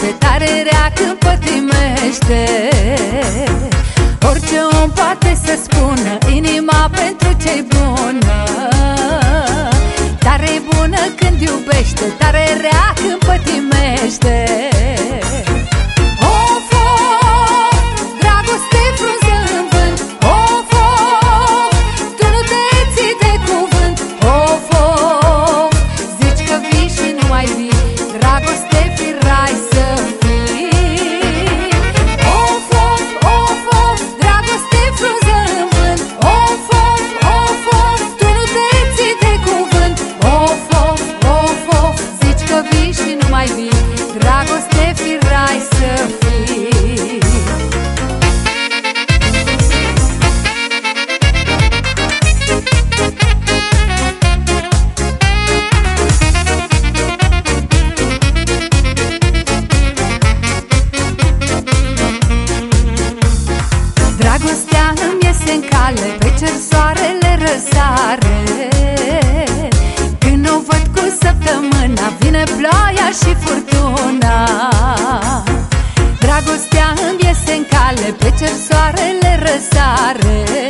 Se tare rea când pătimește Orice om mai vii Dragoste firai să fii. Dragostea îmi iese în cale pe cer mâna Vine ploaia și furtuna. Dragostea îmi iese în cale Pe cer soarele răsare.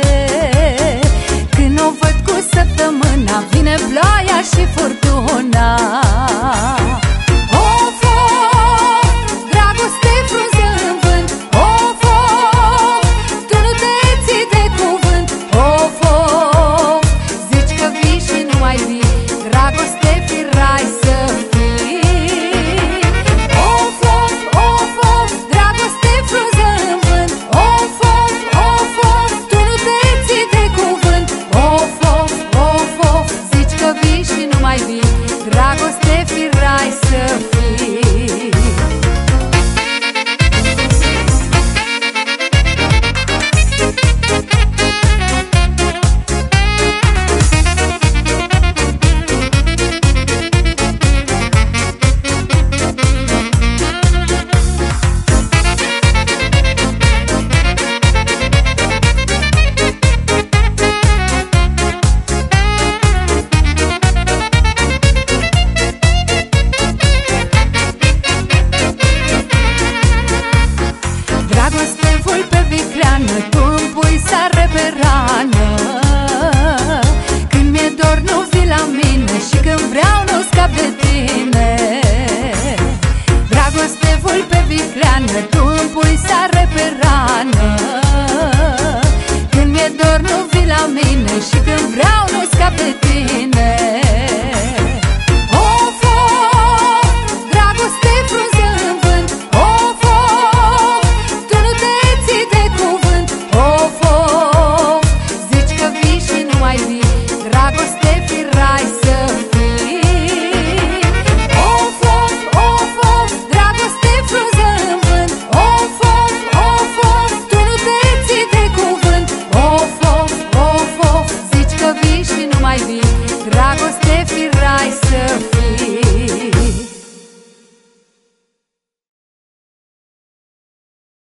viclana, tu puisa reperta. vibe